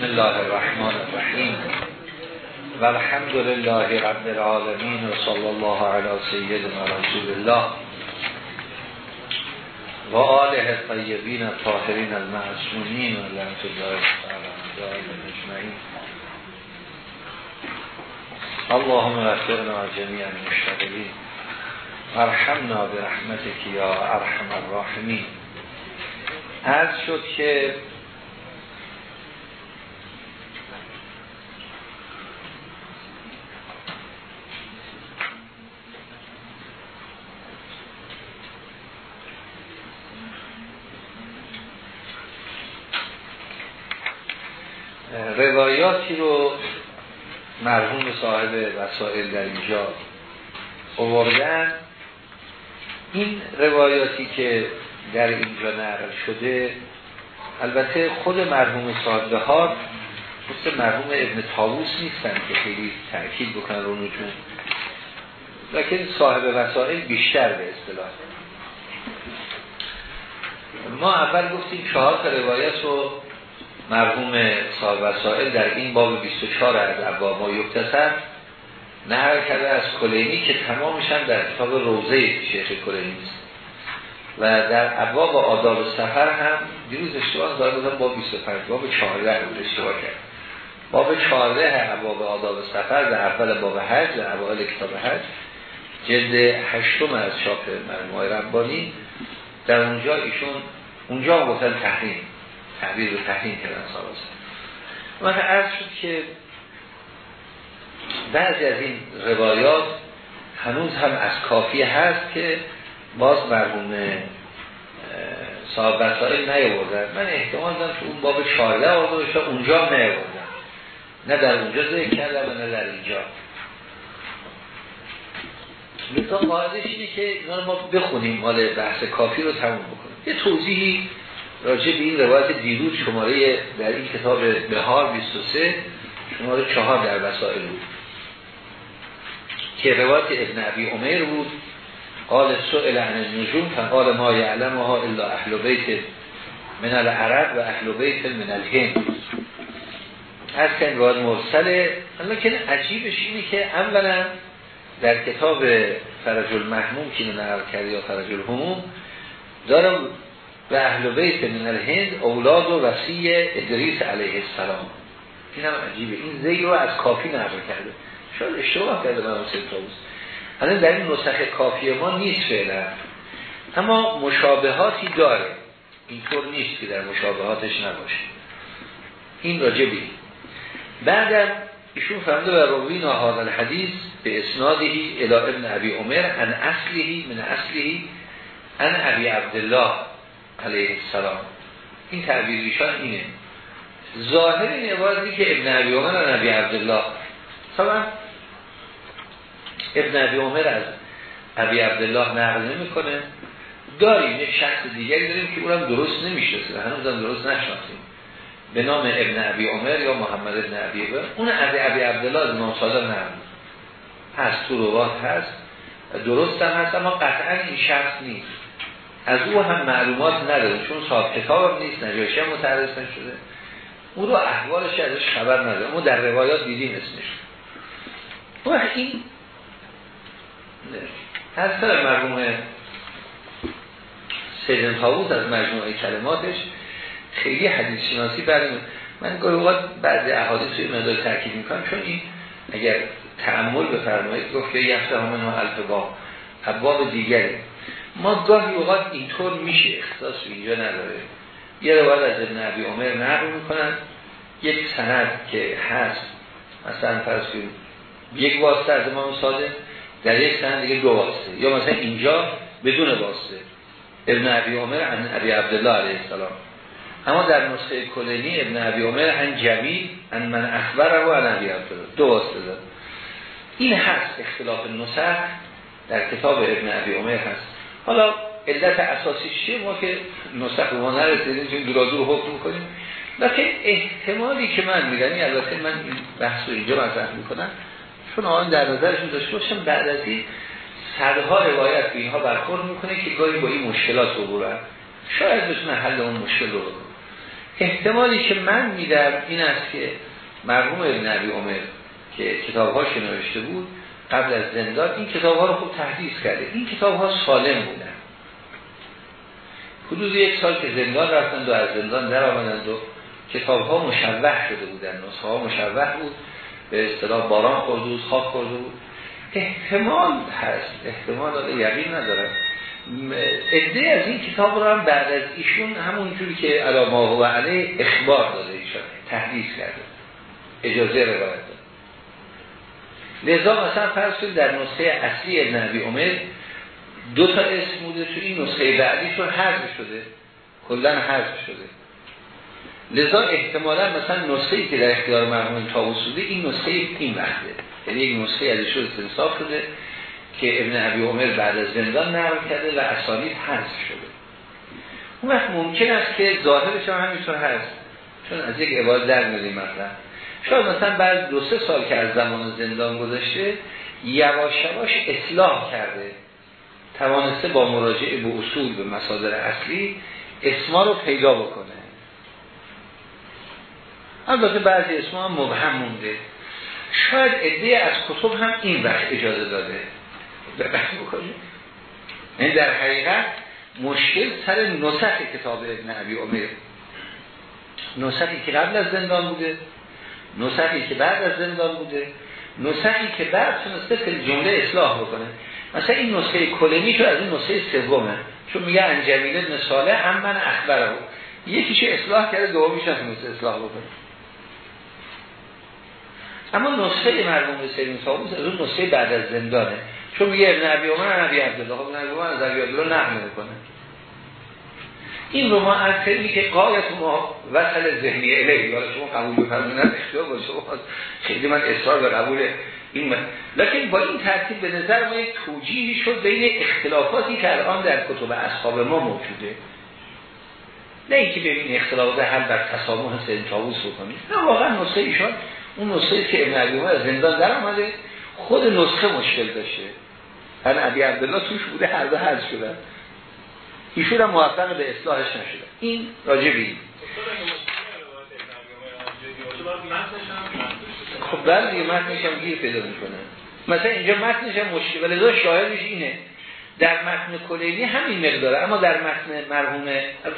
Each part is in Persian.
بسم الله الرحمن الرحیم و الحمد لله رب العالمین و صلی الله علی سیدنا رسول الله و آله طیبین طاهرین المعصومین و لعنت الله تعالی اجمعین. اللهم اغفرنا جميعا المشتغلین ارحمنا برحمتك یا ارحم الراحمین. عرض شد که روایاتی رو مرحوم صاحب وسائل در اینجا آوردن. این روایاتی که در اینجا نقل شده البته خود مرحوم صاحب ها مثل مرحوم ابن تاووس نیستن که خیلی تأکید بکنن رو نجوم. لیکن صاحب وسائل بیشتر به اصطلاح. ما اول گفتیم چهار تا روایت رو مرحوم صاحب وسائل در این باب 24 از ابواب ما یکتصر نهر کرده از کلینی که تمامشن در کتاب روزه شیخ کلینی است. و در ابواب آداب سفر هم دیروز اشتباه داره بودم باب 25 باب 14 بود اشتباه کرد. باب 14 ابواب آداب سفر در اول باب حج در اول کتاب حج جلد هشتم از چاپ مرموهای ربانی. در اونجا ایشون اونجا گفتن تحریم. تعبیر رو تحریم کردن سالاسه من عرض شد که بعضی از این روایات هنوز هم از کافی هست که باز مرحوم صاحب وسائل نیاوردن. من احتمال دارم که اون باب 14 آورده اونجا نیاوردن. نه در اونجا ذکر کردم و نه در اینجا. لطفا قاعدش اینه که ما بخونیم حال بحث کافی رو تموم بکنیم. یه توضیحی راجع به این روایت دیروز شماره در این کتاب بهار 23 شماره چهار در وسائل بود. که روایت ابن عبی عمر بود. قال سئل عن النجوم فقال ما یعلمها الا اهل بیت من العرب و اهل بیت من الهند. از که روایت مرسله لیکن عجیبش اینه که اولا در کتاب فرج المحموم که نقل کرده یا فرج الهموم دارم و اهل بیت من الهند اولاد و وسیع ادریس علیه السلام. این هم عجیبه. این زی رو از کافی نقل کرده. شاید اشتباه کرده من حسین طاووس. الان در این نسخه کافی ما نیست فعلا. اما مشابهاتی داره. اینطور نیست که در مشابهاتش نباشه. این راجبی. بعدم ایشون فرموده و روی نهاد الحدیث به اسنادهی الى ابن عبی عمر ان اصلیهی من اصلیهی ان عبی عبدالله. علیه السلام. این تعبیر ایشان اینه. ظاهر این عبارتی که ابن عبی عمر ان عبی عبدالله. طبعا ابن عبی عمر از عبی عبدالله نقل نمی‌کنه. داریم یک شخص دیگری داریم که اونم درست نمی‌شناسه. و هنوزم درست نشناسیم. به نام ابن عبی عمر یا محمد ابن عبی عمر. اون عبی عبی عبدالله از امام صادق نقل هست تو روات هست. درست هم هست اما قطعا این شخص نیست. از او هم معلومات نداره چون صاحب کتاب نیست نجاشی متعرض نشده. او رو احوالش ازش خبر نداره اما در روایات دیدیم اسمش. و این از سر مرحوم سیدن تاووز از مجموعه کلماتش خیلی حدیث شناسی برمی من گاهی اوقات بعضی احادیث رو مقدار تاکید می‌کنم چون این اگر تعمل بفرمایید گفت که یفته همون الفبا ابواب دیگری. ما گاهی اوقات اینطور میشه اختصاص اینجا نداره. یه روایت از ابن عبی عمر نقل می‌کنن. یک سند که هست. مثلا فرض یک واسطه از امام صادق در یک سند دیگه دو واسطه. یا مثلا اینجا بدون واسطه. ابن عبی عمر عن عبی عبدالله علیه السلام. اما در نسخه کلینی ابن عبی عمر عن جمی عن من اخبره و عن عبی عبدالله. دو واسطه داد این هست اختلاف نسخ در کتاب ابن عبی عمر هست. حالا علت اساسی چیه؟ ما که نسخ ما نرسیدیم چون دورا دور حکم کنیم لیکن احتمالی که من میدنی البته من این بحث رو اینجا مطرح می‌کنم چون آن در نظرشون داشته باشم بعد از این صدها روایت به اینها برخورد می‌کنه که گاهی با این مشکلات برن شاید بتونه حل اون مشکل رو احتمالی که من میدم این است که مرحوم ابن عمر که کتابهاش نوشته بود قبل از زندان این کتاب ها رو خوب تحدیث کرده. این کتاب ها سالم بودن حدود یک سال که زندان رفتند و از زندان در آمدند و کتاب ها مشوه شده بودن نسخه ها مشوه بود. به اصطلاح باران خورده بود خاک خورده بود. احتمال هست. احتمال داره یقین ندارم عده از این کتاب رو هم بعد از ایشون همون جوری که علامه و علیه اخبار داده ایشان تحدیث کرده. اجازه روایت. لذا مثلا فرض کنید در نسخه اصلی ابن عبی عمر دو تا اسم بوده تو این نسخه بعدی چون حذف شده. کلا حذف شده. لذا احتمالا مثلا نسخه که در اختیار مرحوم تاووس بوده این نسخه این وقته یعنی یک نسخه ازش استنصاف شده که ابن عبی عمر بعد از زندان نقل کرده و اسانید حذف شده. اون وقت ممکن است که ظاهرش هم همینطور هست چون از یک عبارت در میدیم مثلا. شاید مثلا بعد دو سه سال که از زمان زندان گذاشته یواش یواش اصلاح کرده. توانسته با مراجعه به اصول به مصادر اصلی اسما رو پیدا بکنه. البته بعضی اسما هم مبهم مونده. شاید عده از کتب هم این وقت اجازه داده. دقت بکنید یعنی در حقیقت مشکل سر نسخ کتاب ابن عبی عمر. نسخی که قبل از زندان بوده. نسخی که بعد از زندان بوده نسخی که بعد تونسته که جمله اصلاح بکنه. مثلا این نسخه کلمی تو از این نسخه سومه. چون میگه انجمیل ابن صالح هم من اخبره. بود یکیش اصلاح کرده دومیش تونسته اصلاح بکنه. اما نسخه مرموم سرین صاحب از اون نسخه بعد از زندانه. چون میگه ابن عبی عمر نبی عبدالله. خب نبی عمر از عبی عبدالله نقل می‌کنه. این رو ما از که قایت ما وصل ذهنی الهی حالا شما قبول بفرمونن اختیار باشه خیلی من اصرار به قبول این من. لیکن با این ترتیب به نظر ما یک توجیهی شد بین اختلافاتی که الان در کتب اصحاب ما موجوده. نه اینکه ببین اختلافات حل بر تسامح تاووس بکنید نه واقعا نسخه ایشان اون نسخه که ابن از زندان در آمده. خود نسخه مشکل داشته. هر عبی عبدالله توش بوده هر دو حذف شدن. ایشون هم موفق به اصلاحش نشده. این راجبی. خب بله دیگه متنش هم گیر پیدا می‌کنه. مثلا اینجا متنش هم مشکل ولی دو شاهدش اینه. در متن کلینی همین مقداره اما در متن مرحوم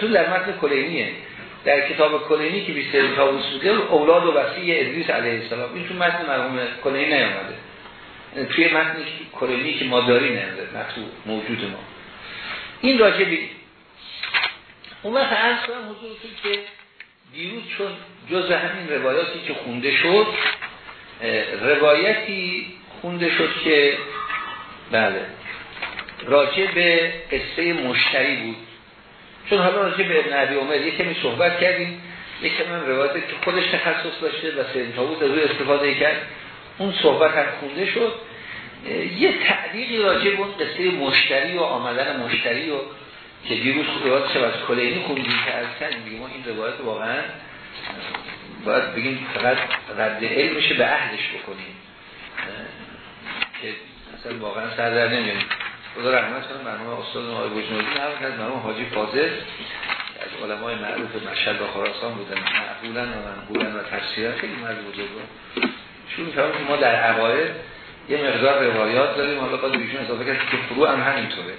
تو در متن کلینیه. در کتاب کلینی که 23 تابوس بوده اولاد و وسیع ادریس علیه السلام. این تو متن مرحوم کلینی نیامده. توی متن کلینی که ما داری نیامده متن موجود ما. این راجع به اون وقت از کنم حضورتون که دیروز چون جز همین روایاتی که خونده شد روایتی خونده شد که بله راجع به قصه مشتری بود. چون حالا راجع به ابن عبی عمر یه صحبت کردیم یک من روایتی که خودش تخصص داشته و سید تاوود از روی استفاده کرد. اون صحبت هم خونده شد. یه تعلیقی راجع به اون قصه مشتری و آمدن مشتری و که دیروز روایت شب از کلینی خوندیم که از کردیم ما این روایت واقعا باید بگیم فقط رد علمشه به اهلش بکنیم. که اصلا واقعا سردر نمیاریم. خدا رحمت کنم مرحوم استاد آقای بجنوردی نقل کرد مرحوم حاجی فاضل از علمای معروف مشهد و خراسان بودن. معقولا و منقولا و تفسیرا خیلی مرد بزرگ چون ما در عقاید یه مقدار روایات داریم. حالا باید بیشون اضافه کرد که فرو هم همینطوره.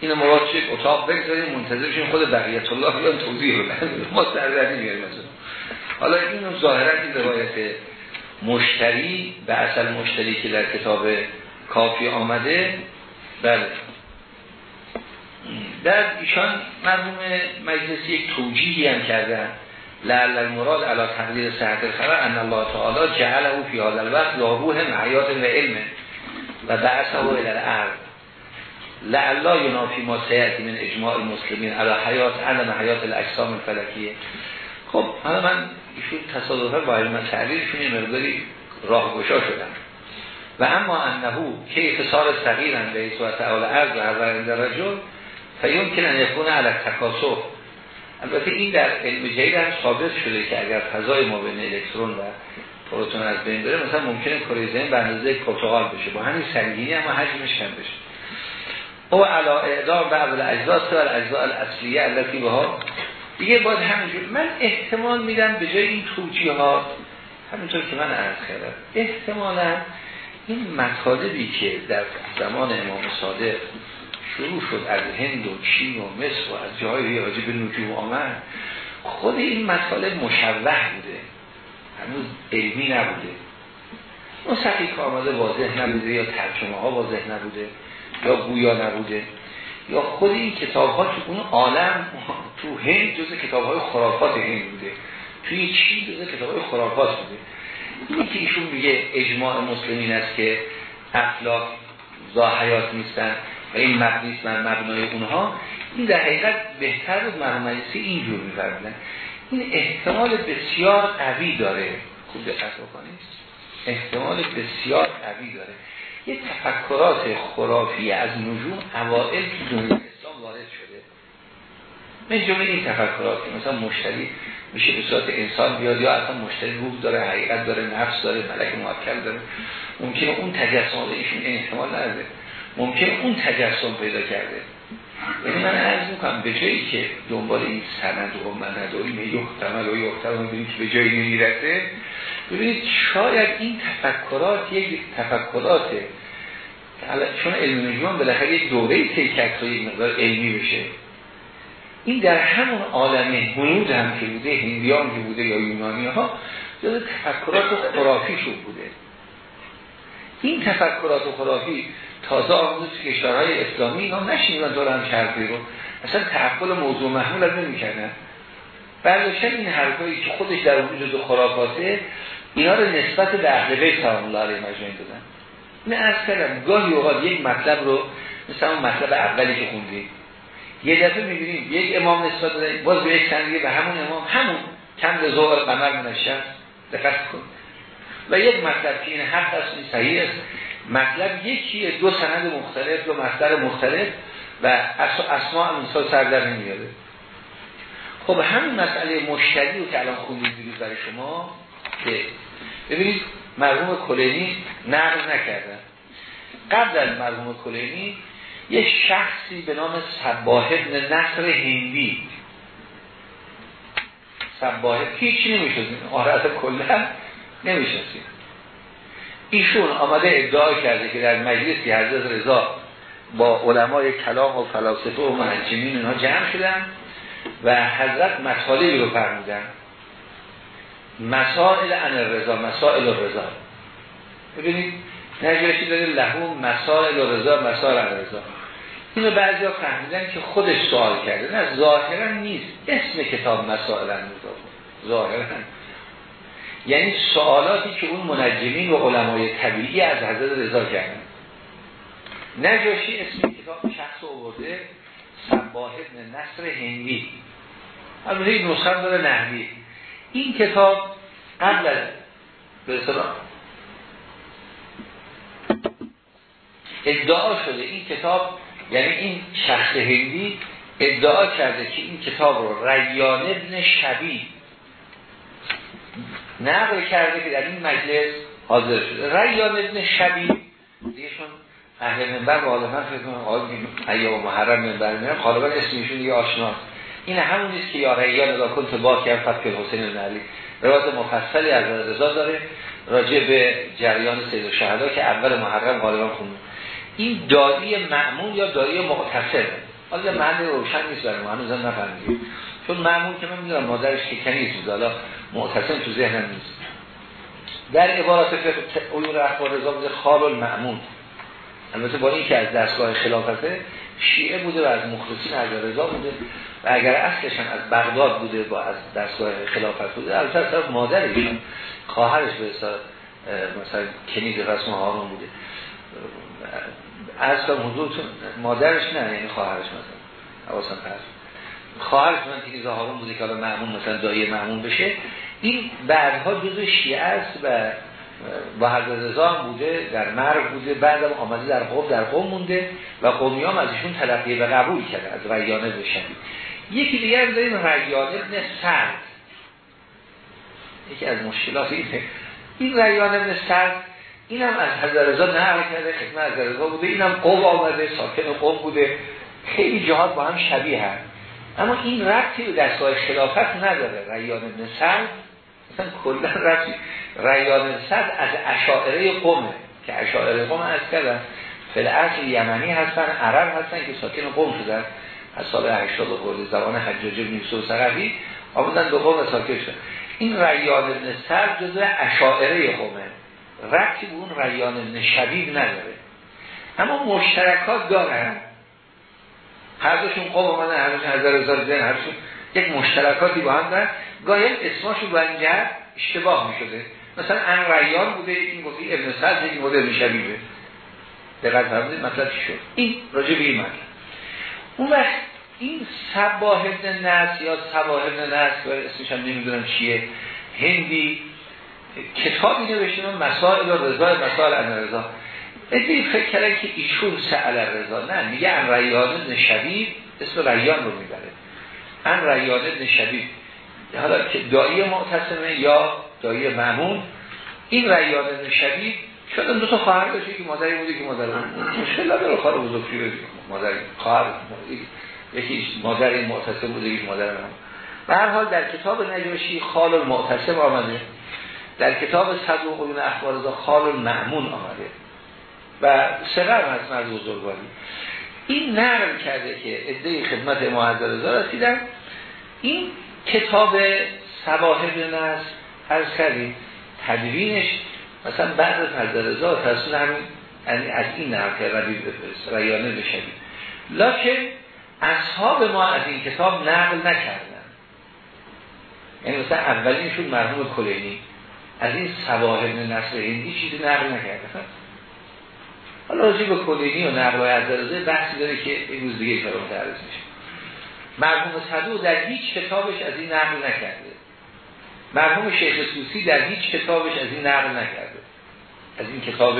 این مراد چه اتاق بگذاریم منتظر شیم خود بقیت الله بیان توضیح بدن. ما سردردی میاریم حالا این ظاهرا این روایت مشتری به اصل مشتری که در کتاب کافی آمده بله. در ایشان مرحوم مجلس یک توجیهی هم کردن. لعل المراد علا تقدیر صحت الخبر ان الله تعالی جعله فی هذا الوقت لا روح حیات و علم و بعثه الى الارض. لعلا ینافی ما سیعتی من اجماع المسلمین علا حیات علم حیات الاجسام الفلکیه. خب حالا من ایشون تصادفه با علم تعلیلشون مقداری راه گشا شدن و اما انهو که اتصال صغیرن به صورت اول عرض و اول رجل فیمکن ان یکون علی تکاسف البته این در علم جدید هم ثابت شده که اگر فضای ما بین الکترون و پروتون از بین بره مثلا ممکنه کره زمین به اندازه پرتغال بشه. با همین سنگینی اما حجمش کم بشه. او علا اعدام بعض الاجزاء سر الاجزاء الاصلیه التي بها. دیگه باید همینجور. من احتمال میدم به جای این توجیهات همینطور که من عرض کردم احتمالا این مطالبی که در زمان امام صادق شروع شد از هند و چین و مصر و از جای راجع به نجوم آمد. خود این مطالب مشوه بوده. هنوز علمی نبوده. اون سخی که آمده واضح نبوده یا ترجمه ها واضح نبوده یا گویا نبوده یا خود این کتاب ها تو اون عالم تو هند جز کتاب های خرافات هند بوده. توی چی جز کتاب های خرافات بوده. اینی که ایشون میگه اجماع مسلمین است که افلاک زاحیات نیستن. و این مبنیست من مبنای اونها این در حقیقت بهتر بود مرمجسی اینجور میفردن این احتمال بسیار قوی داره. خوب دقت بکنید. احتمال بسیار قوی داره. یه تفکرات خرافی از نجوم اوائل تو دنیا اسلام وارد شده. من جمعه این تفکرات مثلا مشتری میشه به صورت انسان بیاد یا اصلا مشتری روح داره حقیقت داره نفس داره ملک موکل داره. ممکنه اون تجسم ایشون احتمال نداره. ممکن اون تجسم پیدا کرده. یعنی من عرض می‌کنم به جایی که دنبال این سند و من نداریم یحتمل و یحتمل ببینید که به جایی نمی‌رسه ببینید شاید این تفکرات یک تفکرات چون علم نجوم بالاخره یک دوره تیکت و یک مقدار علمی بشه. این در همون عالم هنود هم که بوده هندیان که بوده یا یونانی ها جز تفکرات شد بوده. این تفکرات خرافی تازه آمده تو کشورهای اسلامی اینا نشینیدن دارن چرخی رو اصلا تحقل موضوع محمول از نمی کردن برداشتن این حرفایی که خودش در جزو خرافاته اینا رو نسبت به اهل بیت سلام الله علیه دادن. این از گاهی اوقات یک مطلب رو مثل اون مطلب اولی که خوندیم یه دفعه می‌بینیم یک امام نسبت دادن باز به یک سنگی به همون امام همون کم به زور قمر منشن دقت کن. و یک مطلب که این حق است صحیح است. مطلب یکیه دو سند مختلف دو مصدر مختلف و اسماء مثال سر در نمیاده خب همین مسئله مشتری رو که الان خوندید دیروز برای شما که ببینید مرحوم کلینی نقل نکردن. قبل از مرحوم کلینی یه شخصی به نام سباه ابن نصر هندی. سباه هیچ نمی‌شدیم آره کلا نمی‌شدیم ایشون آمده ادعا کرده که در مجلسی حضرت رضا با علمای کلام و فلاسفه و منجمین اینها جمع شدن و حضرت مطالبی رو فرمودن. مسائل ان رضا مسائل رضا. ببینید نجاشی داره؟ لهو مسائل رضا مسائل ان رضا. اینو بعضی ها فهمیدن که خودش سوال کرده. نه ظاهرا نیست. اسم کتاب مسائل ان رضا ظاهرا. یعنی سوالاتی که اون منجمین و علمای طبیعی از حضرت رضا کردن. نجاشی اسم کتاب شخص آورده سباه ابن نصر هندی. البته این نسخه داره این کتاب قبل از به ادعا شده. این کتاب یعنی این شخص هندی ادعا کرده که این کتاب رو ریان ابن شبیه نقل کرده که در این مجلس حاضر شده ریان ابن شبی دیگهشون اهل منبر آدم فکر کنم آقای و محرم منبر میرم غالبا اسمشون دیگه آشناست این همون نیست که یا ریان ادا کنت با کرد فتح حسین بن علی. روایت مفصلی از رضا داره راجع به جریان سید شهدا که اول محرم غالبا خونده این دایی معمول یا دایی مقتصر؟ حالا محل روشن نیست برای ما هنوزم نفهمیدیم. چون معمول که من می‌دونم مادرش شکنی بود حالا معتصم تو ذهنم نیست. در عبارات عیون اخبار رضا بوده خال المعمول البته با این که از دستگاه خلافته شیعه بوده و از مخلصین حضرت رضا بوده و اگر اصلشان از بغداد بوده با از دستگاه خلافت بوده البته طرف مادرشون خواهرش به مثلا کنیز رسم هارون بوده. از حضورتون مادرش نه یعنی خواهرش مثلا. حواسم پس خواهرش من که زهارون بوده که حالا معمون مثلا دایی معمون بشه این بعدها جزء شیعه است و با حضرت رضا بوده در مرگ بوده بعدم آمده در قوم در قوم مونده و قومی هم ازشون تلقیه و قبول کرده از ریانه بشن. یکی دیگر داریم ریانه ابن سرد یکی از مشکلات اینه. این ریانه ابن سرد اینم از حضرت رضا نقل کرده خدمت حضرت رضا بوده اینم قوم آمده ساکن قوم بوده. خیلی جهات با هم شبیه هست. اما این ربطی به دستگاه خلافت نداره. ریان ابن سعد مثلا کلا ربطی ریان صد از اشاعره قومه که اشاعره قوم از کردن. فل یمنی هستن عرب هستن که ساکن قوم شدن. از سال 80 خورده زبان حجاج بن یوسف سقفی آمدن دو قوم ساکن شدن. این ریان ابن سر جزء اشاعره قومه. ربطی به اون ریان ابن شبیب نداره. اما مشترکات دارن. هر دوشون قوم آمدن هر دوشون هزار هزار زن هر یک مشترکاتی با هم دارن. گاهی اسماشو اینجا اشتباه می شده مثلا ان ریان بوده این گفتی ابن سعد یک بوده ابن شبیبه دقیق فرمودید مطلب چی شد؟ این. راجع به این مطلب. اون وقت این سباه ابن نس یا سباه ابن نس اسمش هم نمی‌دونم چیه. هندی کتابی نوشته مسائل رضا مسائل ان رضا ادهی فکر کرده که ایشون سعال رضا نه. میگه ان ریان نشبید اسم ریان رو می‌بره. ان ریان نشبید حالا که دایی معتصمه یا دایی معمون این ریان نشبید شاید دو تا خواهر داشته که مادری بوده که مادر مشکل نداره خواهر بزرگی مادر خواهر یکی مادر معتصم بوده یک مادر من به هر حال در کتاب نجاشی خال المعتصم آمده. در کتاب صدوق قیون اخبار خال المعمون آمده. و سقر هست مرد بزرگواری. این نقل کرده که عده خدمت معذر رضا رسیدن. این کتاب سواهب نست از کردیم. تدوینش مثلا بعد از حضر رضا ترسون همین یعنی از این نقل کرده ریانه بشنید لکن اصحاب ما از این کتاب نقل نکردن. یعنی مثلا اولینشون مرحوم کلینی. از این سواهب نصر هندی چیزی نقل نکردن حالا راجع به کلینی و نقل از درزه بحثی داره که این روز دیگه کار متعرض میشه. مرحوم صدوق در هیچ کتابش از این نقل نکرده. مرحوم شیخ سوسی در هیچ کتابش از این نقل نکرده. از این کتاب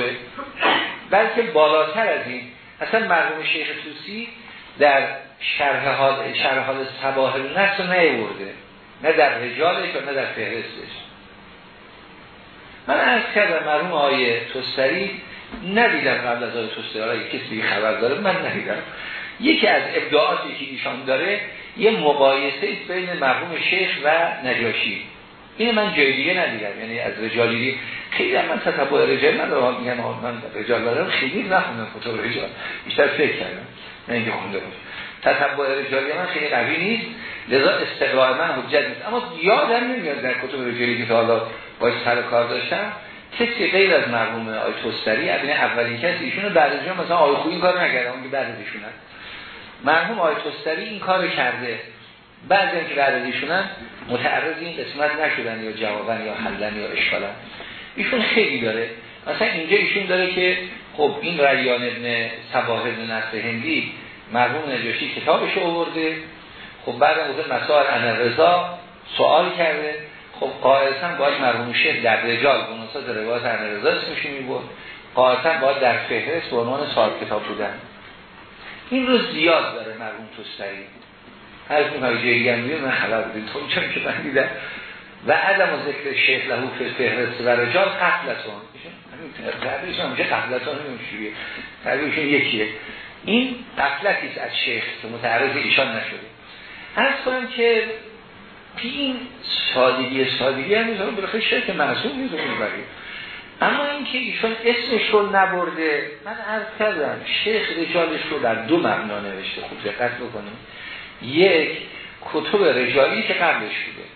بلکه بالاتر از این. اصلا مرحوم شیخ سوسی در شرح حال شرح حال صباح النصر نیورده. نه در رجالش و نه در فهرستش. من از کردم مرحوم آیه توستری ندیدم قبل از آیه توستری آیه کسی خبر داره من ندیدم. یکی از ابداعاتی که ایشان داره یه مقایسه بین مرحوم شیخ و نجاشی. این من جای دیگه ندیدم. یعنی از رجالی خیلی من تطبع رجال ندارم. میگم من رجال دارم خیلی نخوندم کتاب رجال. بیشتر فکر کردم. نه اینکه خونده باشه تطبع رجالی من خیلی قوی نیست. لذا استقرار من حجت نیست. اما یادم نمیاد در کتب رجالی که حالا باید سر کار داشتم. کسی غیر از مرحوم آی توستری از اولین کسی ایشونو بعد از مثلا آی این کار نکرده اون که بعد از مرحوم آی توستری این کار کرده. بعضی که بعد از ایشونن متعرض این قسمت نشدن یا جوابن یا حلن یا اشکالن. ایشون خیلی داره. مثلا اینجا ایشون داره که خب این ریان ابن سباه ابن نصر هندی مرحوم نجاشی کتابش آورده. خب بعد از مسائل ان رضا سوال کرده. خب قاعدتا باید مرحوم شیخ در رجال بناسات روایت رضا اسمش می‌برد. قاعدتا باید در فهرست به عنوان صاحب کتاب بودن. این رو زیاد داره مرحوم توستری. هر اون های میگه من خبر بودیم تو چون که من دیدم. و عدم و ذکر شیخ لهو فهرست و رجال قتلتون تعبیرش هم میشه قتلتون نمیشه تعبیرشون یکیه. این قفلتی از شیخ متعرض ایشان نشده. از کنم که این سادگی سادگی هم می‌زنم بلخه شیخ معصوم نیست اما اینکه ایشان اسمش رو نبرده من عرض کردم شیخ رجالش رو در دو مبنا نوشته خوب دقت بکنیم. یک کتب رجالی که قبلش بوده.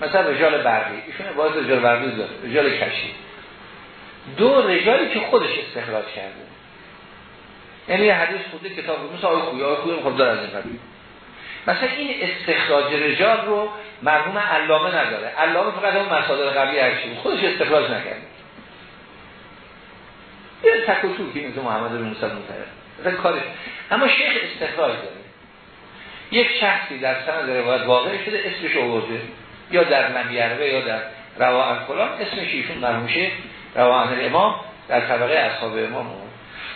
مثلا رجال برقی ایشون باز رجال برقی داره رجال کشی. دو رجالی که خودش استخراج کرده. یعنی حدیث خودی کتاب بود مثل آقای خوی آقای خوی خود داره از این قبیل. مثلا این استخراج رجال رو مرحوم علامه نداره. علامه فقط اون مصادر قبلی هرچی بود. خودش استخراج نکرده یه تک و توکی مثل محمد بن موسی مطهر اما شیخ استخراج داره. یک شخصی در سند روایت واقع شده اسمش آورده. یا در نمیربه یا در روان فلان. اسمش ایشون مرحوم شیخ روان امام در طبقه اصحاب امام.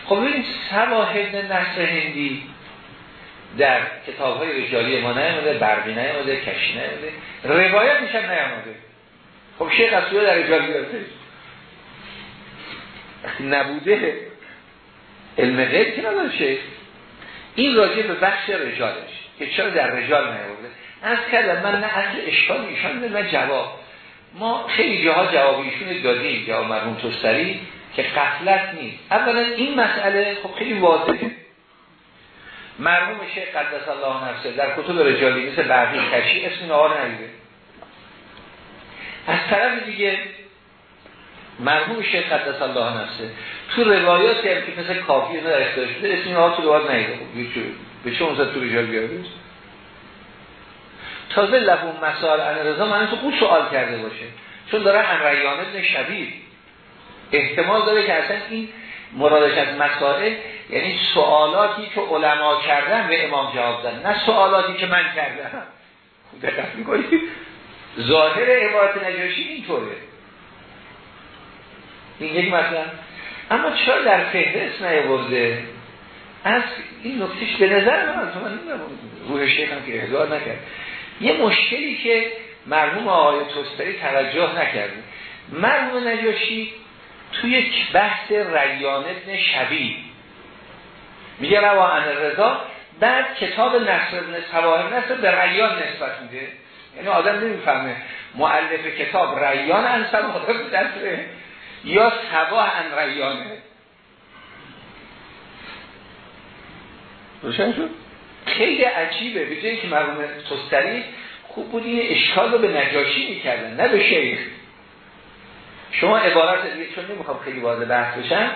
خب ببینید سواهد نصر هندی در کتاب های رجالی ما نیامده برقی نیامده کشی نیامده. روایتش هم نیامده. خب شیخ از در رجالی دارده نبوده علم غیب که نداره شیخ. این راجع به بخش رجالش که چرا در رجال نیورده از کردم من نه اصل اشکال ایشان نه جواب. ما خیلی جاها جواب ایشون دادیم جواب مرمون توستری که قفلت نیست. اولا این مسئله خب خیلی واضحه. مرموم شیخ قدس الله نفسه در کتب رجالی مثل برقی کشی اسم این آقا از طرف دیگه مرحوم شیخ قدس الله نفسه تو روایاتی هم که مثل کافی در اختیار شده اسم آقا تو روایات نیده. به چه اونسا تو رجال بیاره تازه لبون مسائل ان رضا من تو خوب سوال کرده باشه. چون داره انریان ابن شبیر احتمال داره که اصلا این مرادش از مسائل یعنی سوالاتی که علما کردن به امام جواب دادن نه سوالاتی که من کردم. دقت می‌کنید ظاهر عبارت نجاشی اینطوره. این یک مثلا اما چرا در فهرست نیاورده؟ از این نکتیش به نظر من تو من روح شیخ هم که احضار نکرد. یه مشکلی که مرحوم آقای توستری توجه نکرده مرحوم نجاشی توی بحث ریان ابن شبیه میگه روا ان رضا. بعد کتاب نصر ابن سواهر نصر به ریان نسبت میده. یعنی آدم نمی‌فهمه. معلف کتاب ریان انصر مدرب دسته یا سوا ان ریانه. روشن شد؟ خیلی عجیبه. به جایی که مرحوم توستری خوب بود این اشکال رو به نجاشی می‌کردن نه به شیخ. شما عبارت چون نمی‌خوام خیلی واضح بحث بشم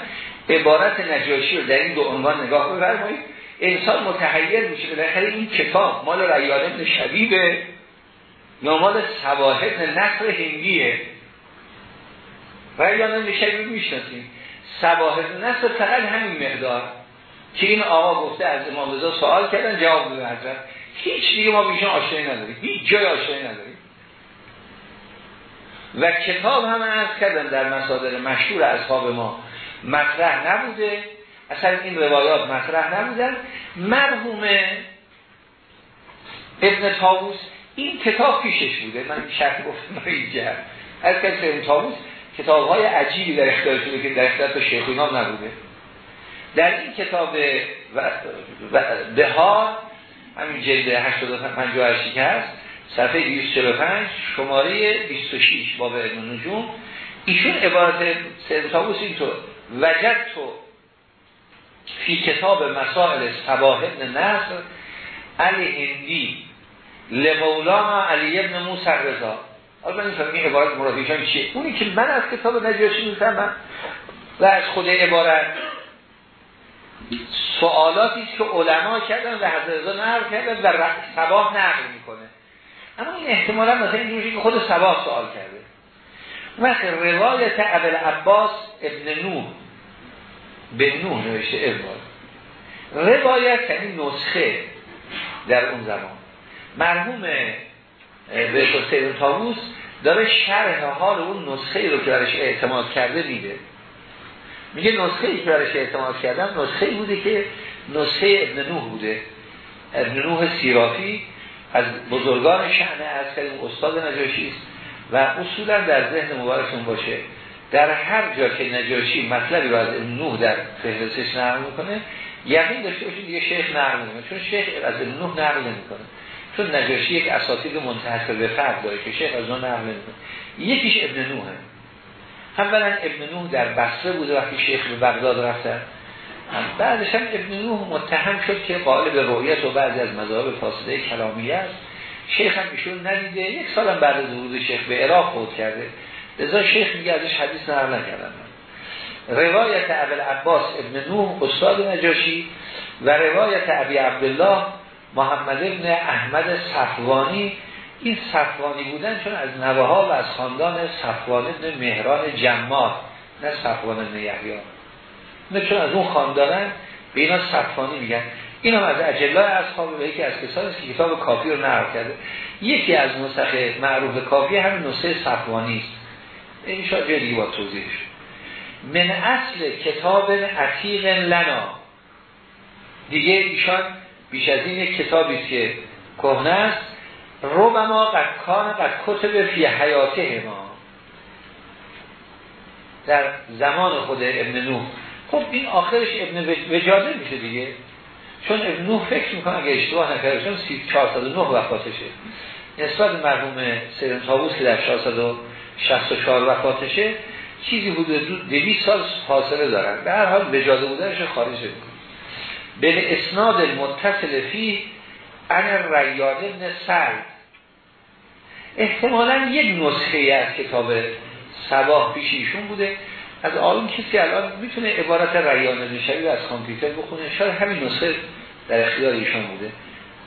عبارت نجاشی رو در این دو عنوان نگاه بفرمایید. انسان متحیر میشه. بالاخره این کتاب مال ریان ابن شبیبه. یا مال سواحب نصر هندیه. ریان ابن شبیب می‌شناسیم. سواحب نصر فقط همین مقدار که این آقا گفته از امام رضا سوال کردن جواب داده حضرت. هیچ دیگه ما بیشون آشنایی نداریم. هیچ جای آشنایی نداریم. و کتاب هم از کردن در مصادر مشهور اصحاب ما. مطرح نبوده. اصلا این روایات مطرح نبودن. مرحوم ابن تاووس این کتاب پیشش بوده. من شرط گفتم اینجا از کسی ابن تاووس کتاب های عجیبی در اختیار شده که در اختیار شیخ نبوده. در این کتاب بهار همین جلد 85 که هست صفحه 245 شماره 26 باب نجوم. ایشون عبارت سید اینطور. وجد تو فی کتاب مسائل صباح ابن نصر علی هندی لمولانا علی ابن موسی رضا حالا من این عبارت مرادیشان چیه؟ اونی که من از کتاب نجاشی می‌فهمم و از خود عبارت. سوالاتی که علما کردن و حضرت رضا نقل کردن و سباه نقل می‌کنه. اما این احتمالا مثلا اینجوری که خود سباه سوال کرده. وقت روایت ابل عباس ابن نوح. به نوح نوشته ابن روایت یعنی نسخه در اون زمان. مرحوم به سید تاووس داره شرح حال اون نسخه رو که برش اعتماد کرده میده. میگه نسخه ای که برش اعتماد کردم نسخه بوده که نسخه ابن نوح بوده. ابن نوح سیرافی از بزرگان شهن از استاد نجاشی است و اصولا در ذهن مبارکتون باشه. در هر جا که نجاشی مطلبی رو از نوح در فهرستش نقل می‌کنه یقین داشته باشید دیگه شیخ نقل نمی‌کنه. چون شیخ از نوح نقل نمی‌کنه. چون نجاشی یک اساتید منتحصر به فرد داره که شیخ از اون نقل نمی‌کنه. یکیش ابن نوحه. اولا ابن نوح در بصره بوده وقتی شیخ به بغداد رفتن. بعدش هم ابن نوح متهم شد که قائل به رؤیت و بعضی از مذاهب فاسده کلامی است. شیخ هم ایشون ندیده. یک سال هم بعد از ورود شیخ به عراق خود کرده. لذا شیخ میگه ازش حدیث نقل نکردن. روایت ابل عباس ابن نوح استاد نجاشی و روایت ابی عبدالله محمد ابن احمد صفوانی. این صفوانی بودن چون از نوه ها و از خاندان صفوان ابن مهران جمار نه صفوان ابن یحیی. نه چون از اون خاندانن به اینا صفوانی میگن. این هم از اجلای اصحاب یکی از کسانی که کتاب کافی رو نقل کرده. یکی از نسخ معروف کافی همین نسخه صفوانی است. این شاید جدی با توضیحش من اصل کتاب عتیق لنا. دیگه ایشان بیش از این یک کتابی که کهنه است. ما قد کان قد کتب فی حیاته ما. در زمان خود ابن نوح. خب این آخرش ابن وجاده میشه دیگه. چون ابن نوح فکر می‌کنه اگه اشتباه نکرده چون 409 وفاتشه. نسبت مرحوم سیرن تابوس که در 464 وفاتشه چیزی حدود 200 سال فاصله دارن. به هر حال بجاده بودنش خارج به اسناد المتصل فی ان ریان ابن سرد احتمالا یک نسخه از کتاب سباه پیش ایشون بوده. از آن کسی الان می‌تونه عبارت ریان نشوی از کامپیوتر بخونه. شاید همین نسخه در اختیار ایشون بوده.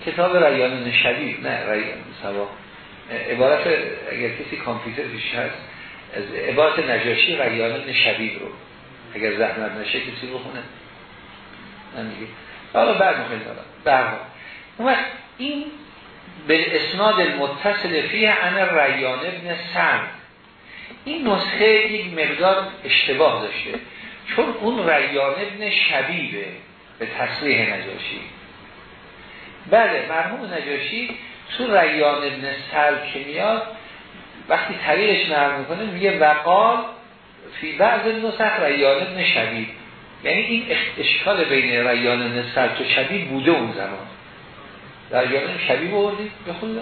کتاب ریان نشوی نه ریان سباه عبارت اگر کسی کامپیوتر پیش هست از عبارت نجاشی ریان نشوی رو اگر زحمت نشه کسی بخونه. نمیگه حالا بعد مخیل دارم این به اسناد المتصل فیه انا ریان ابن سم این نسخه یک مقدار اشتباه داشته. چون اون ریان ابن شبیبه به تصریح نجاشی. بله مرحوم نجاشی تو ریان ابن سل که میاد وقتی طریقش نرم می‌کنه میگه وقال فی بعض نسخ ریان ابن شبیب. یعنی این اشکال بین ریان ابن سل و شبیب بوده اون زمان. ریان شبیب بردید بخونید.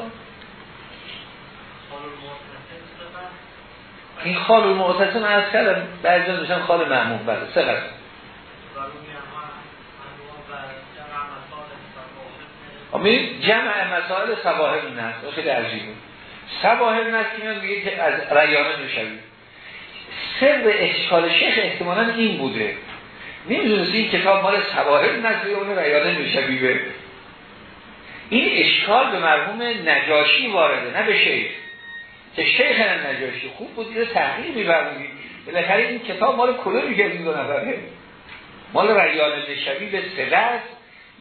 این خال المعتصم از کردم بعضی داشتن خال محمود. بله سه امید جمع مسائل سواهر نست خیلی عجیبه سواهر نست که میاد میگه که از ریانه نشوید سر اشکال شیخ احتمالا این بوده. نمی‌دونست این کتاب مال سواهر نست اون ریانه نشویده این اشکال به مرحوم نجاشی وارده نه به شیخ. که شیخ نجاشی خوب بود یه تحقیق میبرمونید بالاخره این کتاب مال کلو میگه این دو نفره. مال ریان نشوی به سده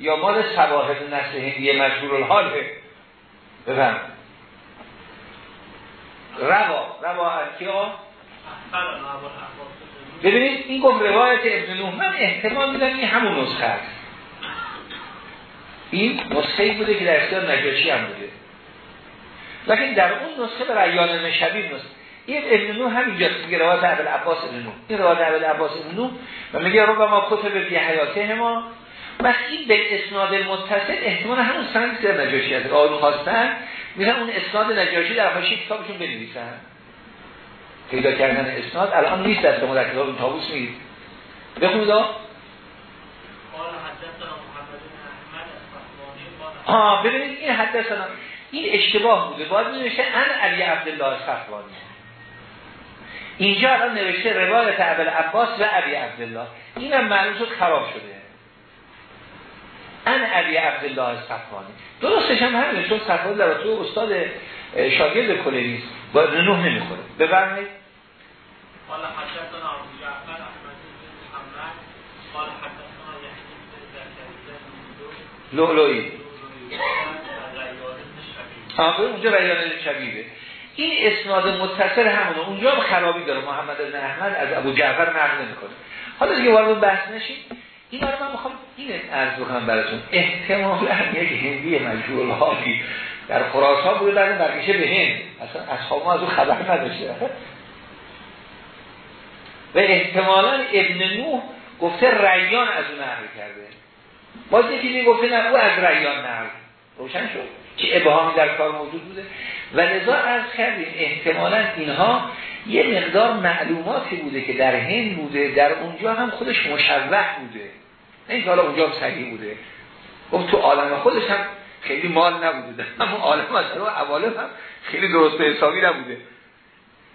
یا مال سواهد نسل هندی مجبور الحاله بفهم. روا روا ها ببینید این گفت روایت ابن نوح. من احتمال میدم این همون نسخه است. این نسخه بوده که در اختیار نجاشی هم بوده. لیکن در اون نسخه به ریان نشبیب نسخه. این ابن نو همینجا میگه روایت عبد عباس ابن نو این روایت عبد ابن نو و میگه رو ما کتب فی حیاته ما وقتی به اسناد متصل احتمال همون سند در نجاشی از آقایون خواستن میرن اون اسناد نجاشی در حاشیه کتابشون بنویسن؟ پیدا کردن اسناد الان نیست دست ما در کتاب تابوس نیست بخونید آه ببینید این حدثنا این اشتباه بوده. باید می نوشته ان علی عبدالله صفوانی اینجا الان نوشته روایت عبد عباس و علی عبدالله. اینم معلوم شد خراب شده. ان علی عبدالله صفوانی. درستش هم همینه چون صفوانی در تو استاد شاگرد کلی نیست با ابن نوح نمی‌خوره. بفرمایید. قال حدثنا ابو جعفر احمد بن محمد قال حدثنا يحيى بن لؤلؤي آقای اونجا ریان شبیبه این اسناد متصل همونه. اونجا هم خرابی داره. محمد بن احمد از ابو جعفر نقل نمی‌کنه. حالا دیگه وارد بحث نشید این رو من می‌خوام این عرض بکنم براتون. احتمالا یک هندی مجهول حالی در خراسان بوده بعد برگشه به هند. اصلا اصحاب ما از اون خبر نداشته. و احتمالا ابن نوح گفته ریان از اون نقل کرده. باز یکی می‌گفته نه او از ریان نقل روشن شد که ابهامی در کار موجود بوده. و لذا از کردیم احتمالا اینها یه مقدار معلوماتی بوده که در هند بوده در اونجا هم خودش مشوه بوده. نه این حالا اونجا صحیح بوده. گفت تو عالم خودش هم خیلی مال نبوده. اما عالم رو عوالم هم خیلی درست به حسابی نبوده.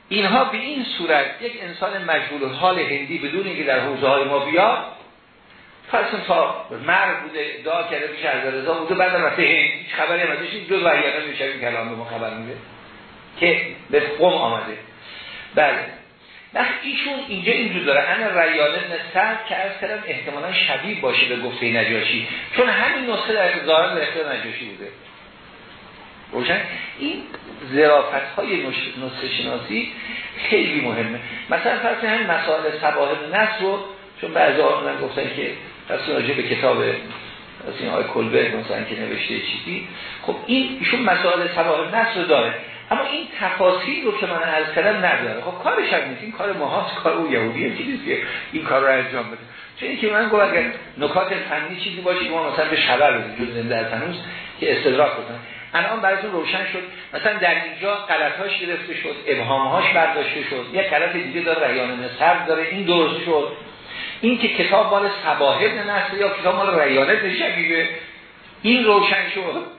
اینها به این صورت یک انسان مجبول حال هندی بدون اینکه در حوزه های ما بیاد فرسون تا مرگ بوده ادعا کرده پیش از رضا بوده بعد رفته هیچ خبری هم ازش دو وحیانه میشه این کلام به ما خبر میده که به قوم آمده. بله. وقت ایشون اینجا اینجور داره. انا ریانه نصر که از کردم احتمالا شبیه باشه به گفته نجاشی. چون همین نسخه در ظاهر در اختیار نجاشی بوده. روشن؟ این ظرافت های نسخه شناسی خیلی مهمه. مثلا فرض همین مسائل سباه نصر رو چون بعضی آقایان گفتن که پس راجع به کتاب از این آقای کلبه مثلا که نوشته چیزی. خب این ایشون مسائل سوال نصر داره. اما این تفاصیل رو که من از کردم نداره خب کارش هم نیست. این کار ماهاست کار او یهودیه چیزی که این کار رو انجام بده. چون اینکه من گفت اگر نکات فنی چیزی باشه که ما مثلا به خبر بدیم زنده از هنوز که استدراک بکنم الان براتون روشن شد. مثلا در اینجا غلطهاش گرفته شد ابهامهاش برداشته شد. یک غلط دیگه داره ریان سرد داره. این درست شد. این که کتاب مال صباحب نصر یا کتاب مال ریانه شبیه این روشن شد.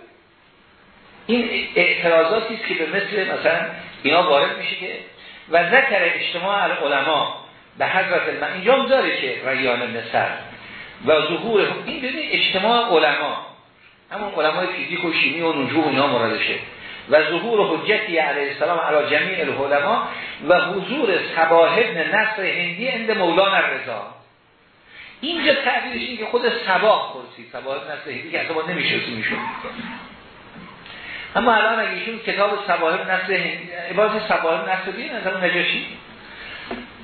این اعتراضاتی است که به مثل مثلا اینا وارد میشه که و ذکر اجتماع العلماء به حضرت من اینجا داره که ریان نصر و ظهور این ببین اجتماع علما همون علمای فیزیک و شیمی و نجوم اینا مرادشه و ظهور حجتی علیه السلام علی جمیع العلماء و حضور صباح ابن نصر هندی عند مولانا رضا. اینجا تعبیرش این که خود سباه پرسید. سباه ابن نصر هندی که اصلا نمیشناسیمشون اما الان اگه ایشون کتاب هندی عبارت سباه ابن نصر بین از نجاشی.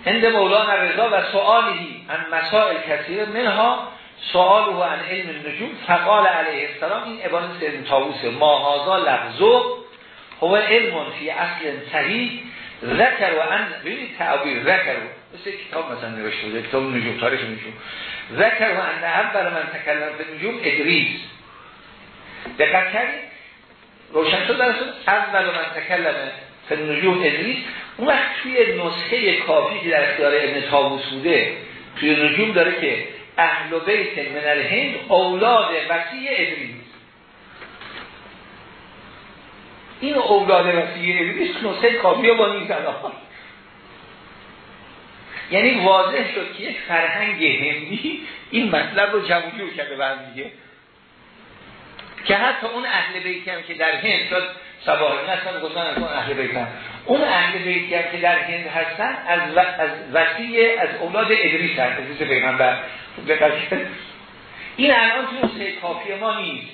هند مولانا رضا و سؤالی ان مسائل کثیر منها سؤاله عن علم النجوم فقال علیه السلام این عبارت سیدن تاووس ماهازا لفظو هو علم فی اصل صحیح ذکر و ان ببینید تعبیر ذکر. مثل کتاب مثلا نوشته بوده کتاب نجوم تاریخ نجوم. ذکر و ان اول من تکلم به نجوم ادریس. دقت کردید؟ روشن شد درستون اول من تکلم به نجوم ادریس. اون وقت توی نسخه کافی که در اختیار ابن تابوس بوده توی نجوم داره که اهل بیت من الهند اولاد وسیع ادریس. این اولاد وسیع ادریس نسخه کافی با نیست یعنی واضح شد که یک فرهنگ هندی این مطلب رو جمع جور کرده برمیگه. که حتی اون اهل بیتی هم که در هند شد سباهی هستن گفتن اون اهل بیت هم. اون اهل بیتی هم که در هند هستن از, و... از وسیع از اولاد ادریس هست ادریس پیغمبر. این الان تو نسخه کافی ما نیست.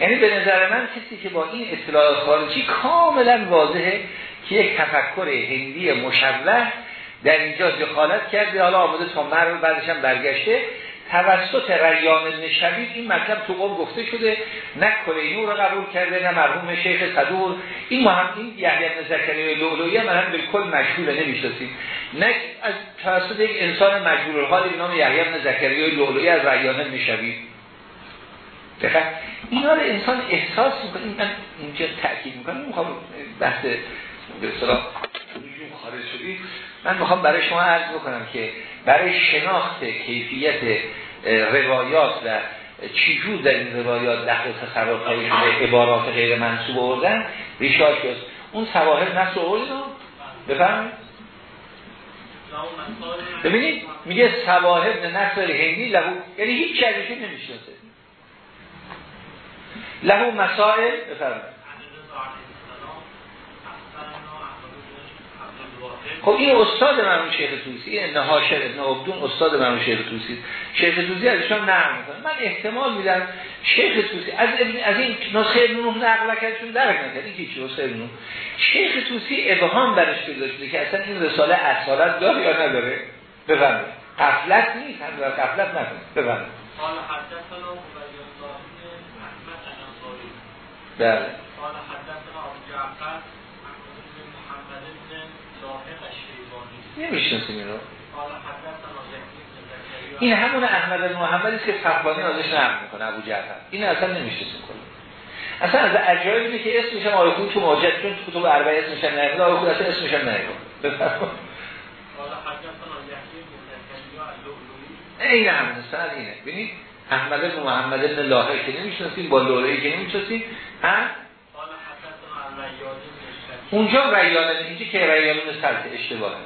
یعنی به نظر من کسی که با این اطلاع خارجی کاملا واضحه که یک تفکر هندی مشوه در اینجا دخالت کرده. حالا آمده تا مر بعدش هم برگشته. توسط ریان نشوید این مطلب تو قوم گفته شده نه کلینو رو قبول کرده نه مرحوم شیخ صدور. این مهم این یحیی بن زکریا لؤلؤی هم بالکل مشهور نمی‌شناسیم. نه از توسط یک انسان مجبور الحال به نام یحیی بن زکریا لؤلؤی از ریان نشوید دقیقا. اینا رو انسان احساس می‌کنه. من اینجا تاکید می‌کنم. می‌خوام بحث به اصطلاح خارج شدی. من می‌خوام برای شما عرض بکنم که برای شناخت کیفیت روایات و چیجور در این روایات دخل تصور شده عبارات غیر منصوب آوردن ریشاش شد اون سواهر آورد رو؟ بفرمایید. ببینید میگه سواهر نفس هندی لهو یعنی هیچ چیزی نمی‌شناسه. لهو مسائل بفرمایید. خب این استاد مرحوم شیخ توسی این هاشر ابن عبدون استاد مرحوم شیخ توسی. شیخ توسی ازشان نقل می‌کنه. من احتمال میدم شیخ توسی از ابن از این نسخه ابن نوح نقل کردشون درک نکرد. این چی نسخه ابن شیخ توسی ابهام برش پیدا شده که اصلا این رساله اصالت داره یا نداره؟ بفرمایید. قفلت نیست هم در قفلت نکنید بفرمایید. قال حدثنا بله. قال حدثنا ابو جعفر نمی‌شناسیم این رو. این همون احمد محمدی که فقبانی ازش نقل می‌کنه ابو جعفر. این اصلا نمی‌شناسیم کنه اصلا از عجایبی که اسمش هم خود تو ماجد چون تو کتب اربعه اسمش هم نیاد. آیه خود اصلا اسمش هم نیاد. این همون سند اینه. ببینید احمد بن محمد بن لاهه که نمی‌شناسیم با لولهی که نمی‌شناسیم ها اونجا ریان اینجا که ریان سلط اشتباهه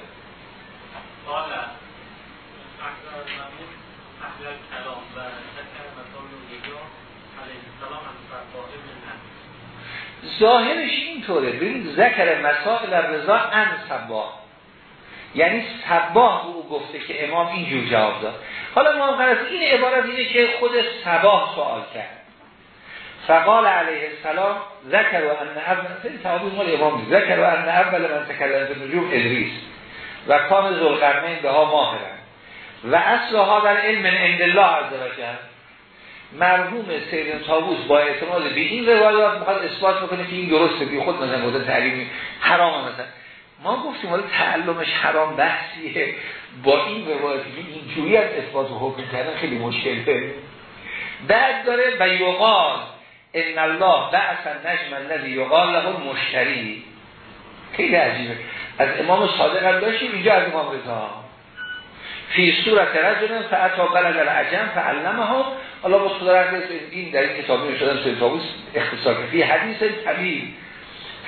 ظاهرش اینطوره. ببینید ذکر مسائل رضا ان سباه یعنی سباه او گفته که امام اینجور جواب داد. حالا ما قرار این عبارت اینه که خود سباه سوال کرد. فقال علیه السلام ذکر و ان اول تعبیر مال امام ذکر و ان اول من تکلم نجوم ادریس و کام ذوالقرنین به ها ماهرن. و اصلها در علم عند الله عز وجل مرحوم سید تابوس با اعتماد به این روایات می‌خواد اثبات بکنه که این درسته. بی خود مثلا بوده تعلیم حرام مثلا. ما گفتیم ولی تعلمش حرام بحثیه. با این روایاتی اینجوری از اثبات حکم کردن خیلی مشکل بعد داره و یقال ان الله بعث نجم الذی یقال له مشتری خیلی عجیبه. از امام صادق هم داشتیم اینجا از امام رضا. فی صورت رجل فعتا بلد العجم فعلمه. ها حالا با این در این کتابی شدن سوی تابوس اختصار فی حدیث طبیل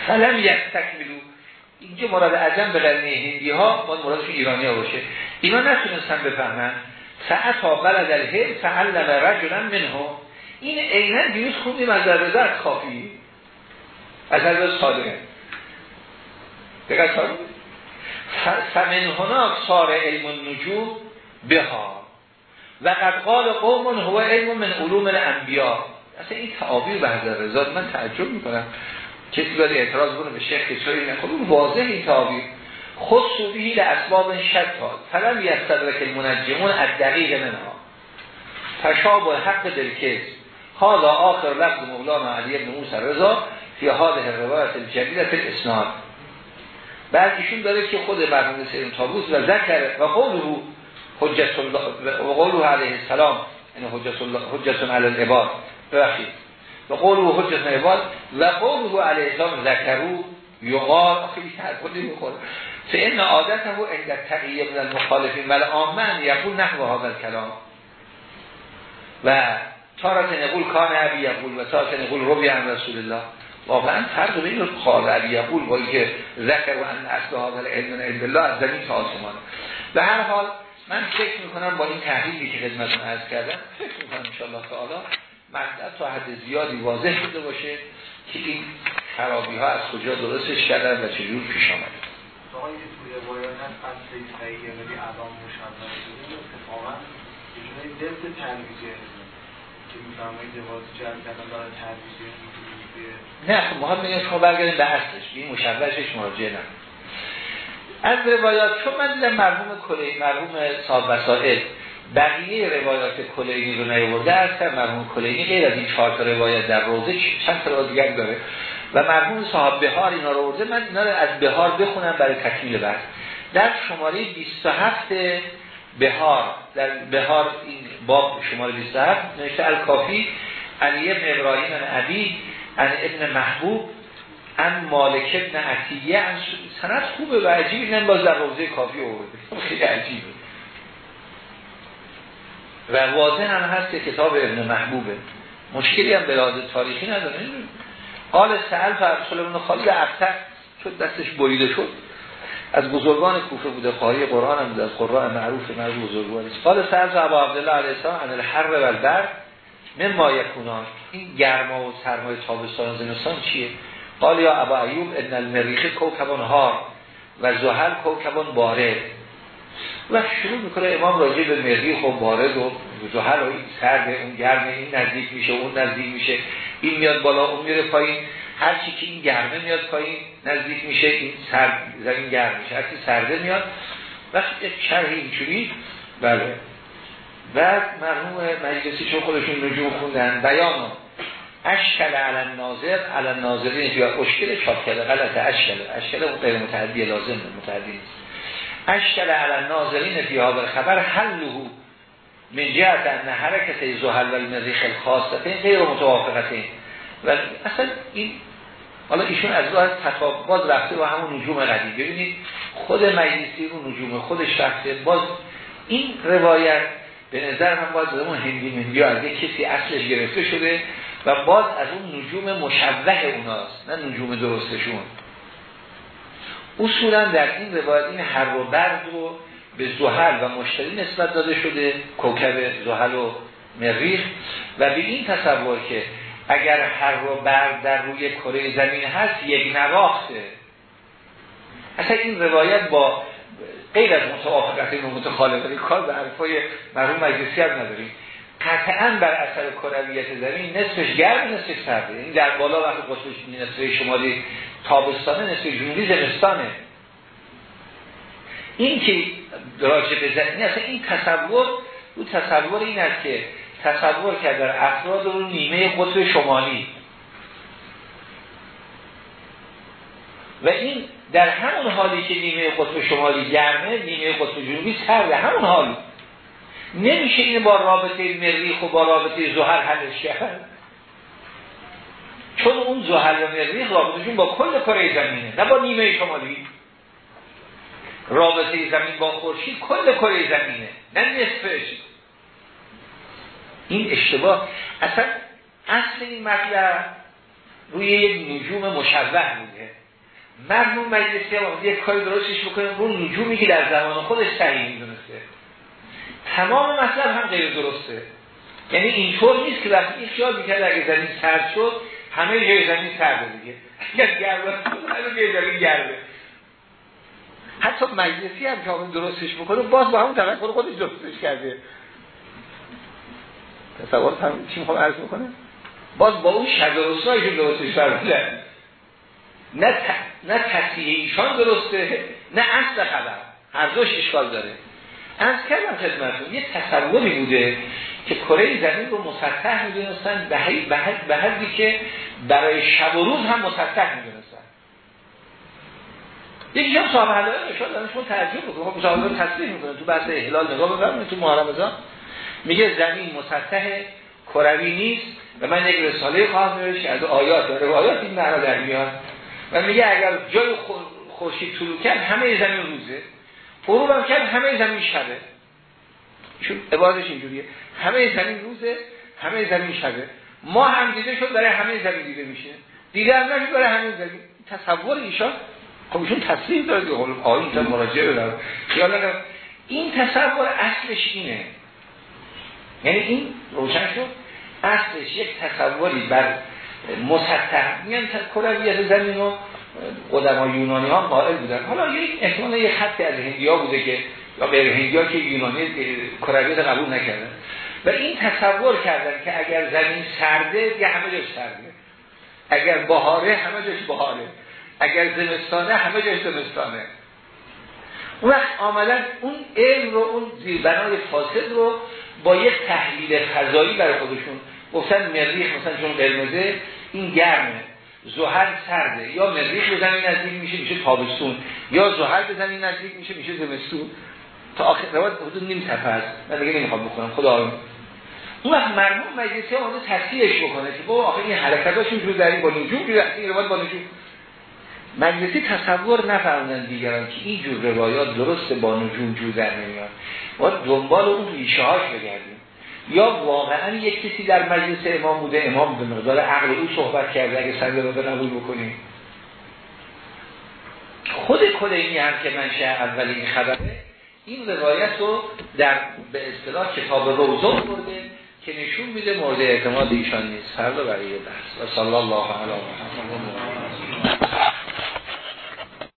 فلم یک تکمیلو اینجا مراد عجم به قرنی هندی ها باید مرادشون ایرانی ها باشه. اینا نتونستن بفهمن. فعتا بلد الهل فعلم رجلا منه. این عینا دیروز خوندیم از در کافی. از در صادقه دقیق فمن هناک سار علم النجوم بها. و قد قال قوم هو علم من علوم الانبیاء اصلا این تعابیر به حضر رضا من تعجب می‌کنم. کسی باید اعتراض کنه به شیخ کسایی خب اون واضح این تعابیر. خود سوبیهی لاسباب شتا فلم یستدرک المنجمون از دقیق منها تشاب حق دلکس حالا آخر لفظ مولانا علی ابن موسی رضا فی حال روایت الجلیلت الاسناد. بعد ایشون داره که خود مرحوم سیدم تابوس و ذکر و قوله حجت و قوله علیه السلام یعنی حجت الله حجت علی العباد. ببخشید. و قوله حجت العباد و قوله علیه السلام ذکرو یقال خیلی تحقیقی می‌خوره فإن عادته عند تقیه من المخالفین. بل آمن یقول نحو هذا الكلام و تارت نقول کان ابی یقول و تارت نقول روی عن رسول الله. واقعا فرق بین قال علی یقول با که ذکر و ان اصل هذا علم علم الله از زمین تا آسمان. به هر حال من فکر می‌کنم با این تحلیلی که خدمتتون عرض کردم فکر می‌کنم ان الله تعالی مطلب تا حد زیادی واضح شده باشه که این خرابی ها از کجا درستش کردن و چجور پیش آمده. توی که نه خب مهم میگه شما برگردیم به اصلش. این مشوشش مراجعه نه از روایات چون من دیدم مرحوم کلی مرحوم صاحب وسائل بقیه روایات کلینی رو نیورده است. مرحوم کلینی غیر از این چهار تا روایت در روزه چند تا دیگر داره. و مرحوم صاحب بهار اینا رو ورده من اینا رو از بهار بخونم برای تکمیل بعد در شماره 27 بهار در بهار این باب شماره 27 نوشته الکافی علی ابن ابراهیم عبی ان ابن محبوب ان مالک ابن عطیه. ان سند خوبه و عجیبی نمی باز در روزه کافی آورده. خیلی عجیبه. و واضح هم هست که کتاب ابن محبوبه. مشکلی هم به تاریخی نداره. حال سهل فرسول ابن خالد افتر شد دستش بریده شد. از بزرگان کوفه بوده خواهی قرآن هم بوده از قرآن معروف معروف بزرگواری. حال سهل ابا عبدالله علیه السلام ان الحر و البرد من مایکونان این گرما و سرمای تابستان و زمستان چیه؟ قال یا ابا ایوب ان المریخ کوکبان ها و زحل کوکبان بارد و شروع می‌کنه امام راجع به مریخ و بارد و زحل و این سرد اون گرمه این نزدیک میشه اون نزدیک میشه این میاد بالا اون میره پایین. هر چی که این گرمه میاد پایین نزدیک میشه این سرد زمین گرم میشه. هرچی سرده میاد وقتی شرح اینجوری بله. بعد مرحوم مجلسی چون خودشون نجوم خوندن بیان. اشکل علن ناظر علن ناظرین یا اشکل چاپ کرده غلطه اشکل. اشکل غیر متعدی لازم متعدی نیست. اشکل علن ناظرین فی هذا خبر حلهو من جهت ان حرکت زحل و المریخ الخاصتین غیر متوافقتین. و اصلا این حالا ایشون از راه تطابق باز رفته و همون نجوم قدیم. ببینید خود مجلسی رو نجوم خودش رفته باز این روایت به نظر من باز اون هندی مندی از کسی اصلش گرفته شده و باز از اون نجوم مشبه اوناست نه نجوم درستشون. اصولا در این روایت این هر و برد رو به زحل و مشتری نسبت داده شده کوکب زحل و مریخ. و به این تصور که اگر هر و برد در روی کره زمین هست یک نواخته. اصلا این روایت با غیر از متوافقت این متخالفت کار به حرفای مرحوم مجلسی هم نداریم. قطعا بر اثر کرویت زمین نصفش گرم نصفش سرده. این در بالا وقتی قطبش نصف شمالی تابستانه نصف جنوبی زمستانه. این که راجع به زمین اصلا این تصور او تصور این است که تصور کرد در افراد رو نیمه قطب شمالی. و این در همون حالی که نیمه قطب شمالی گرمه نیمه قطب جنوبی سرده همون حالی نمیشه این با رابطه مریخ و با رابطه زهر حلش کرد. چون اون زحل و مریخ رابطهشون با کل کره زمینه نه با نیمه شمالی. رابطه زمین با خورشید کل کره زمینه نه نصفش. این اشتباه اصلا اصل این مطلب روی یک نجوم مشبه بوده مرموم مجلسی هم یک کاری درستش بکنیم رو نجومی که در زمان خودش صحیح می‌دونسته. تمام مطلب هم غیر درسته. یعنی اینطور نیست که وقتی این خیال می‌کرد اگه زمین سرد شد همه جای زمین سرده دیگه. اگر گرمه همه گرمه. حتی مجلسی هم که درستش بکنه باز با همون تفکر خودش درستش کرده. تصور هم چی می‌خوام عرض بکنه باز با اون شد رسایشون درستش فرمودن نه ت... نه تصیح ایشان درسته نه اصل خبر. هر دوش اشکال داره. از کردم خدمتون یه تصوری بوده که کره زمین رو مسطح می‌دونستن به حدی که برای شب و روز هم مسطح می‌دونستن. یکی هم صاحب حلال نشان دانشمون تعجب بکنه. خب صاحب تصویر می‌کنه تو بحث احلال نگاه ببرم تو محرم ازا. میگه زمین مسطح کروی نیست و من یک رساله خواهم نوشت از آیات و روایات این معنا در میاد. و میگه اگر جای خورشید طلوع کرد همه زمین روزه. غروب هم کرد همه زمین شبه. چون عبادش اینجوریه. همه زمین روزه همه زمین شبه. ما هم دیده شد برای همه زمین دیده میشه. هم نشد برای همه زمین. تصور ایشان خب ایشون تصویر داره که آقای اینجا مراجعه خیال این تصور اصلش اینه. یعنی این روشن شد. اصلش یک تصوری بر مسطح میگن کرویت زمین رو قدما یونانی ها قائل بودن. حالا یک احتمال یک خطی از هندی ها بوده که یا غیر هندی ها که یونانی کرویت قبول نکردن. و این تصور کردن که اگر زمین سرده یه همه جاش سرده. اگر بهاره همه جاش بهاره. اگر زمستانه همه جاش زمستانه. اون وقت آمدن اون علم رو اون زیربنای فاسد رو با یک تحلیل فضایی برای خودشون. گفتن مریخ مثلا چون قرمزه این گرمه. زحل سرده. یا مریخ به زمین نزدیک میشه میشه تابستون. یا زحل به زمین نزدیک میشه میشه زمستون. تا آخر روایت حدود نیم صفحه است. من دیگه نمی‌خوام بکنم خدا آرام اون وقت مرموم مجلسی آمده تصحیحش بکنه که با آخه این حرکتاشون جو در این با نجوم جو این روایت با نجوم. مجلسی تصور نفرمودن دیگران که این جور روایات درست با نجوم جو در ما دنبال اون ریشه هاش بگردیم. یا واقعا یک کسی در مجلس امام بوده امام به مقدار عقل او صحبت کرده اگه سنگ رو قبول بکنیم. خود کلینی هم که منشه اولین خبره این روایت رو در به اصطلاح کتاب روزه برده که نشون میده مورد اعتماد ایشان نیست. فردا برای بحث. و صلی الله علیه و